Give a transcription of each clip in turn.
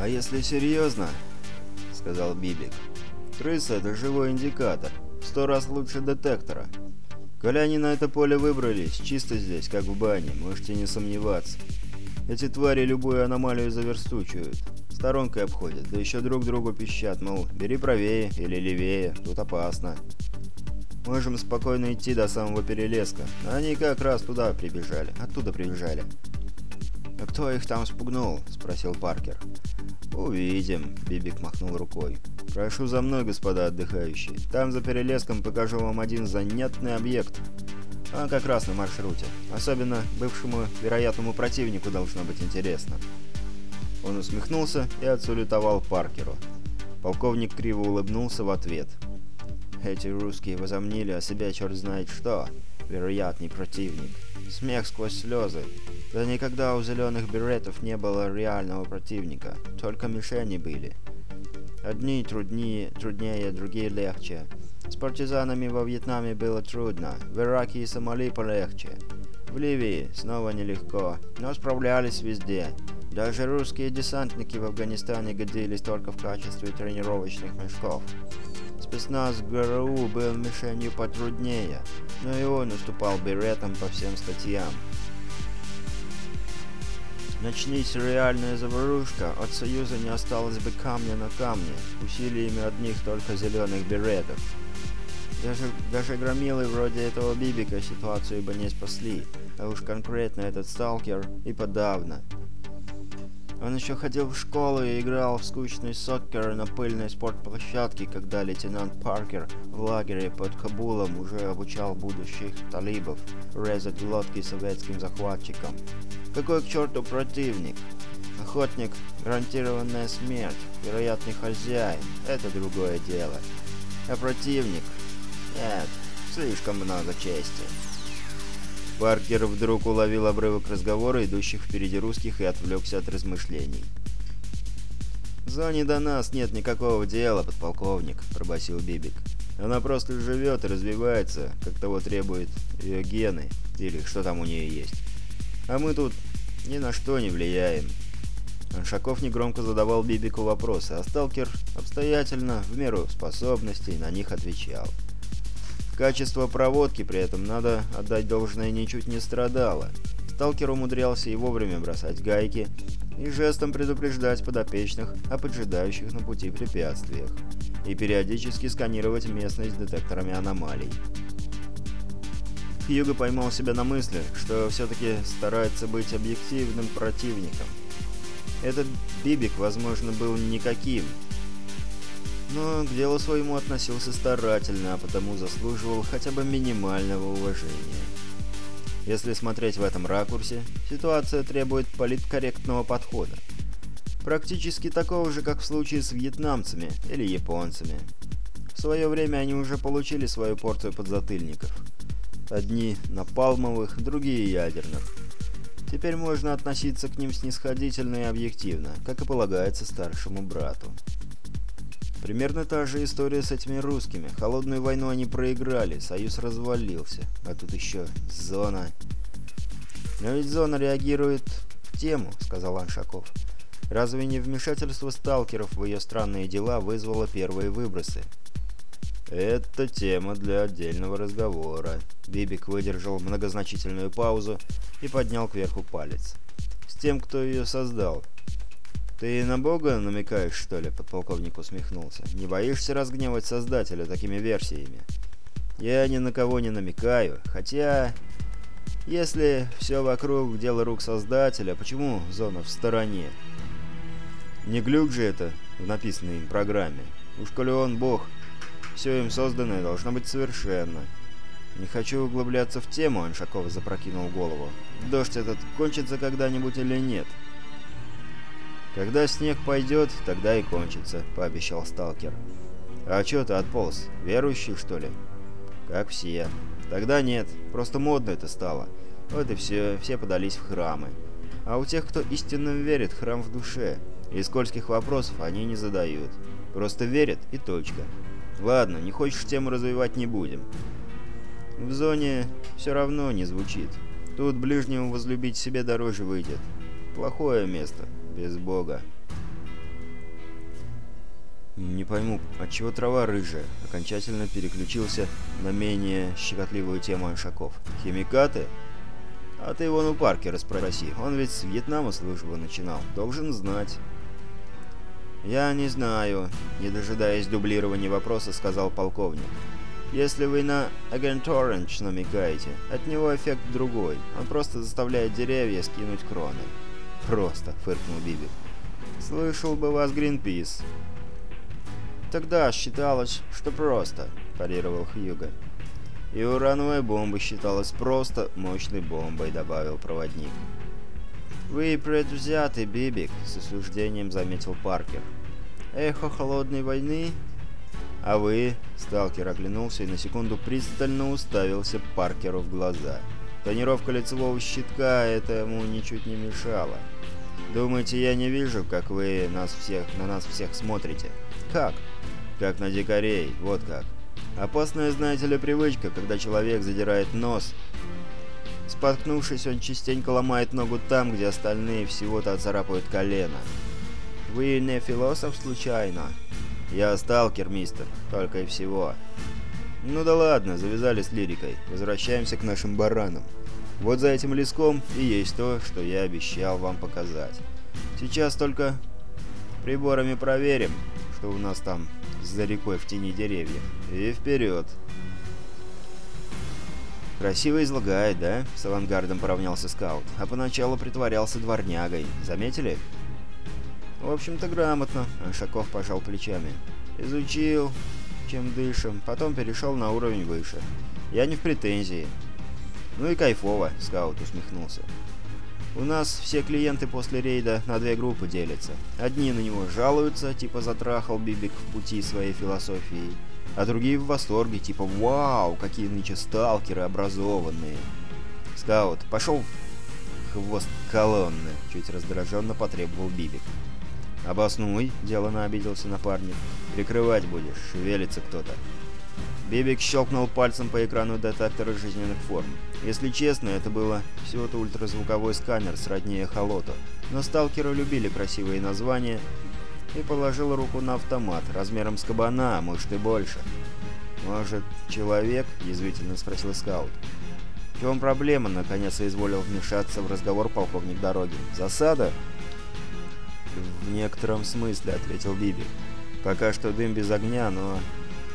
«А если серьезно?» — сказал Бибик. «Крыса — это живой индикатор. Сто раз лучше детектора. Коли они на это поле выбрались, чисто здесь, как в бане, можете не сомневаться. Эти твари любую аномалию заверстучивают. Сторонкой обходят, да еще друг другу пищат, мол, бери правее или левее, тут опасно. Можем спокойно идти до самого перелеска. Они как раз туда прибежали, оттуда прибежали. «А кто их там спугнул?» — спросил Паркер. «Увидим», — Бибик махнул рукой. «Прошу за мной, господа отдыхающие. Там за перелеском покажу вам один занятный объект. Он как раз на маршруте. Особенно бывшему вероятному противнику должно быть интересно». Он усмехнулся и отсулютовал Паркеру. Полковник криво улыбнулся в ответ. «Эти русские возомнили о себе черт знает что. Вероятный противник. Смех сквозь слезы. Да никогда у зеленых беретов не было реального противника. Только мишени были. Одни труднее, труднее, другие легче. С партизанами во Вьетнаме было трудно, в Ираке и Сомали полегче. В Ливии снова нелегко, но справлялись везде. Даже русские десантники в Афганистане годились только в качестве тренировочных мешков. Спецназ ГРУ был мишенью потруднее, но и он уступал беретам по всем статьям. Начнись реальная заварушка, от Союза не осталось бы камня на камне, усилиями одних только зеленых беретов. Даже, даже громилы вроде этого Бибика ситуацию бы не спасли, а уж конкретно этот сталкер и подавно. Он еще ходил в школу и играл в скучный соккер на пыльной спортплощадке, когда лейтенант Паркер в лагере под Кабулом уже обучал будущих талибов резать лодки советским захватчикам. Какой к черту противник? Охотник, гарантированная смерть, вероятный хозяин — это другое дело. А противник? Нет, слишком много чести. Паркер вдруг уловил обрывок разговора, идущих впереди русских, и отвлекся от размышлений. «В зоне до нас нет никакого дела, подполковник», — пробасил Бибик. «Она просто живет и развивается, как того требуют ее гены, или что там у нее есть. А мы тут ни на что не влияем». Аншаков негромко задавал Бибику вопросы, а сталкер обстоятельно, в меру способностей, на них отвечал. Качество проводки при этом, надо отдать должное, ничуть не страдало. Сталкер умудрялся и вовремя бросать гайки, и жестом предупреждать подопечных о поджидающих на пути препятствиях, и периодически сканировать местность детекторами аномалий. Хьюго поймал себя на мысли, что все-таки старается быть объективным противником. Этот Бибик, возможно, был никаким, но к делу своему относился старательно, а потому заслуживал хотя бы минимального уважения. Если смотреть в этом ракурсе, ситуация требует политкорректного подхода. Практически такого же, как в случае с вьетнамцами или японцами. В свое время они уже получили свою порцию подзатыльников. Одни напалмовых, другие ядерных. Теперь можно относиться к ним снисходительно и объективно, как и полагается старшему брату. Примерно та же история с этими русскими. Холодную войну они проиграли, союз развалился. А тут еще зона. Но ведь зона реагирует в тему, сказал Аншаков. Разве не вмешательство сталкеров в ее странные дела вызвало первые выбросы? «Это тема для отдельного разговора». Бибик выдержал многозначительную паузу и поднял кверху палец. «С тем, кто ее создал. «Ты на Бога намекаешь, что ли?» — подполковник усмехнулся. «Не боишься разгневать Создателя такими версиями?» «Я ни на кого не намекаю, хотя...» «Если все вокруг дело рук Создателя, почему зона в стороне?» «Не глюк же это в написанной им программе. Уж коли он Бог, все им созданное должно быть совершенно». «Не хочу углубляться в тему», — Аншаков запрокинул голову. «Дождь этот кончится когда-нибудь или нет?» «Когда снег пойдет, тогда и кончится», — пообещал сталкер. «А чё ты отполз? Верующий, что ли?» «Как все. Тогда нет. Просто модно это стало. Вот и все, все подались в храмы. А у тех, кто истинно верит, храм в душе. И скользких вопросов они не задают. Просто верят и точка. Ладно, не хочешь тему развивать не будем. В зоне все равно не звучит. Тут ближнему возлюбить себе дороже выйдет. Плохое место без Бога. Не пойму, отчего трава рыжая? Окончательно переключился на менее щекотливую тему Аншаков. Химикаты? А ты вон у Паркера спроси. Он ведь с Вьетнама службу начинал. Должен знать. «Я не знаю», — не дожидаясь дублирования вопроса, сказал полковник. «Если вы на Agent Orange намекаете, от него эффект другой. Он просто заставляет деревья скинуть кроны». «Просто», — фыркнул Бибик. «Слышал бы вас Гринпис». «Тогда считалось, что просто», — парировал Хьюго. «И урановая бомба считалась просто мощной бомбой», — добавил проводник. «Вы предвзяты, Бибик», — с осуждением заметил Паркер. «Эхо холодной войны?» «А вы?» — сталкер оглянулся и на секунду пристально уставился Паркеру в глаза. Тонировка лицевого щитка этому ничуть не мешала. «Думаете, я не вижу, как вы нас всех, на нас всех смотрите?» «Как?» Как на дикарей, вот как. Опасная, знаете ли, привычка, когда человек задирает нос. Споткнувшись, он частенько ломает ногу там, где остальные всего-то оцарапают колено. «Вы не философ, случайно?» «Я сталкер, мистер, только и всего». «Ну да ладно, завязали с лирикой. Возвращаемся к нашим баранам. Вот за этим леском и есть то, что я обещал вам показать. Сейчас только приборами проверим, что у нас там за рекой в тени деревьев. И вперед. «Красиво излагает, да?» — с авангардом поравнялся скаут. «А поначалу притворялся дворнягой. Заметили?» «В общем-то, грамотно», — Аншаков пожал плечами. «Изучил, чем дышим, потом перешел на уровень выше. Я не в претензии». «Ну и кайфово», — скаут усмехнулся. У нас все клиенты после рейда на две группы делятся. Одни на него жалуются, типа затрахал Бибик в пути своей философии, а другие в восторге, типа «Вау, какие нынче сталкеры образованные!» «Скаут, пошел в хвост колонны!» — чуть раздраженно потребовал Бибик. «Обоснуй!» — делано обиделся напарник. «Прикрывать будешь, шевелится кто-то!» Бибик щелкнул пальцем по экрану детектора жизненных форм. Если честно, это было всего-то ультразвуковой сканер сродни эхолоту, но сталкеры любили красивые названия и положил руку на автомат размером с кабана, а может и больше. «Может, человек?» — язвительно спросил скаут. «В чем проблема?» — наконец изволил вмешаться в разговор полковник дороги. «Засада?» «В некотором смысле», — ответил Биби. «Пока что дым без огня, но...»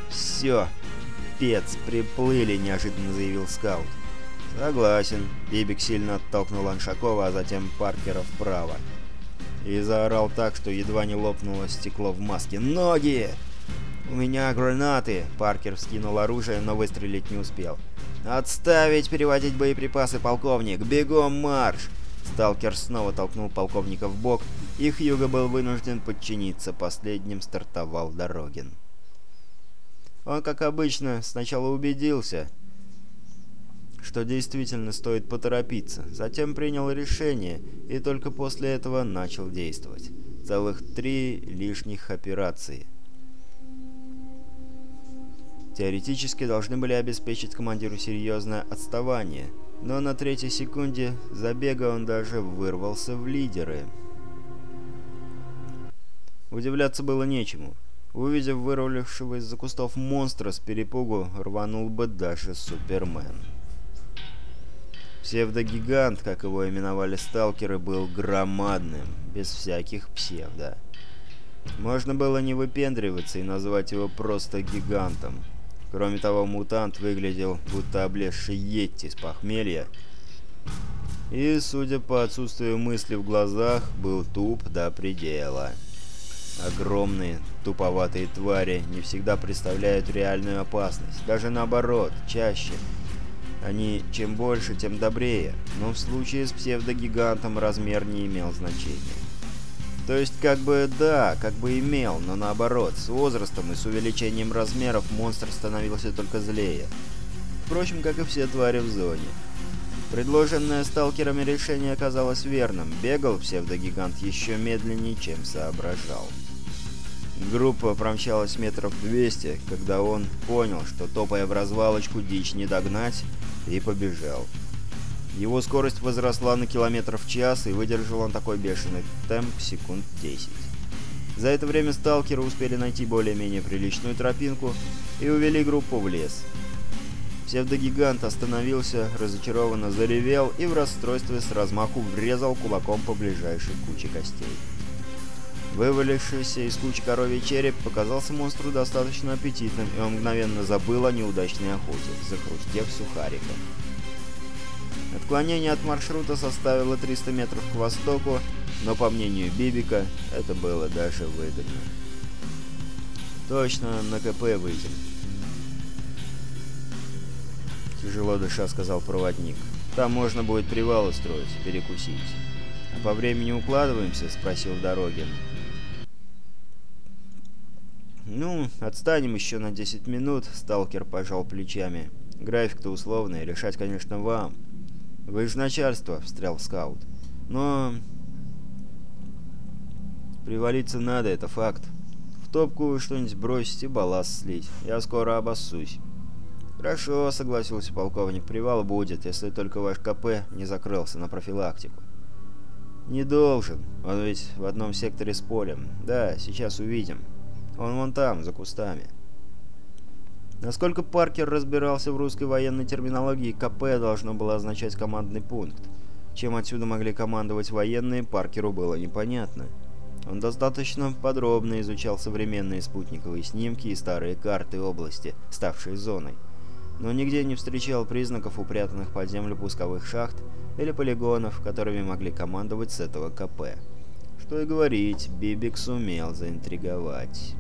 «Все!» «Спец, приплыли!» — неожиданно заявил скаут. «Согласен». Бибик сильно оттолкнул Аншакова, а затем Паркера вправо. И заорал так, что едва не лопнуло стекло в маске. «Ноги!» «У меня гранаты!» Паркер вскинул оружие, но выстрелить не успел. «Отставить переводить боеприпасы, полковник! Бегом марш!» Сталкер снова толкнул полковника в бок, и Хьюго был вынужден подчиниться. Последним стартовал Дорогин. Он, как обычно, сначала убедился, что действительно стоит поторопиться, затем принял решение и только после этого начал действовать. Целых три лишних операции. Теоретически должны были обеспечить командиру серьезное отставание, но на третьей секунде забега он даже вырвался в лидеры. Удивляться было нечему. Увидев вырвавшего из-за кустов монстра с перепугу, рванул бы даже Супермен. Псевдогигант, как его именовали сталкеры, был громадным, без всяких псевдо. Можно было не выпендриваться и назвать его просто гигантом. Кроме того, мутант выглядел будто облезший Йетти с похмелья. И, судя по отсутствию мысли в глазах, был туп до предела. Огромные, туповатые твари не всегда представляют реальную опасность. Даже наоборот, чаще. Они чем больше, тем добрее, но в случае с псевдогигантом размер не имел значения. То есть, как бы, да, как бы имел, но наоборот, с возрастом и с увеличением размеров монстр становился только злее. Впрочем, как и все твари в зоне. Предложенное сталкерами решение оказалось верным. Бегал псевдогигант еще медленнее, чем соображал. Группа промчалась метров 200, когда он понял, что топая в развалочку дичь не догнать, и побежал. Его скорость возросла на километр в час, и выдержал он такой бешеный темп секунд 10. За это время сталкеры успели найти более-менее приличную тропинку и увели группу в лес. Псевдогигант остановился, разочарованно заревел и в расстройстве с размаху врезал кулаком по ближайшей куче костей. Вывалившийся из кучи коровий череп показался монстру достаточно аппетитным, и он мгновенно забыл о неудачной охоте, захрустев сухариком. Отклонение от маршрута составило 300 метров к востоку, но, по мнению Бибика, это было даже выгодно. «Точно, на КП выйдем», Тяжело дыша, сказал проводник. Там можно будет привал устроить, перекусить. А по времени укладываемся? Спросил Дорогин. «Ну, отстанем еще на 10 минут», — сталкер пожал плечами. «График-то условный, решать, конечно, вам». «Вы же начальство», — встрял скаут. «Но...» «Привалиться надо, это факт. В топку что-нибудь бросить и балласт слить. Я скоро обоссусь». «Хорошо», — согласился полковник. «Привал будет, если только ваш КП не закрылся на профилактику». «Не должен. Он ведь в одном секторе с полем. Да, сейчас увидим. Он вон там, за кустами». Насколько Паркер разбирался в русской военной терминологии, КП должно было означать командный пункт. Чем отсюда могли командовать военные, Паркеру было непонятно. Он достаточно подробно изучал современные спутниковые снимки и старые карты области, ставшие зоной но нигде не встречал признаков упрятанных под землю пусковых шахт или полигонов, которыми могли командовать с этого КП. Что и говорить, Бибик сумел заинтриговать.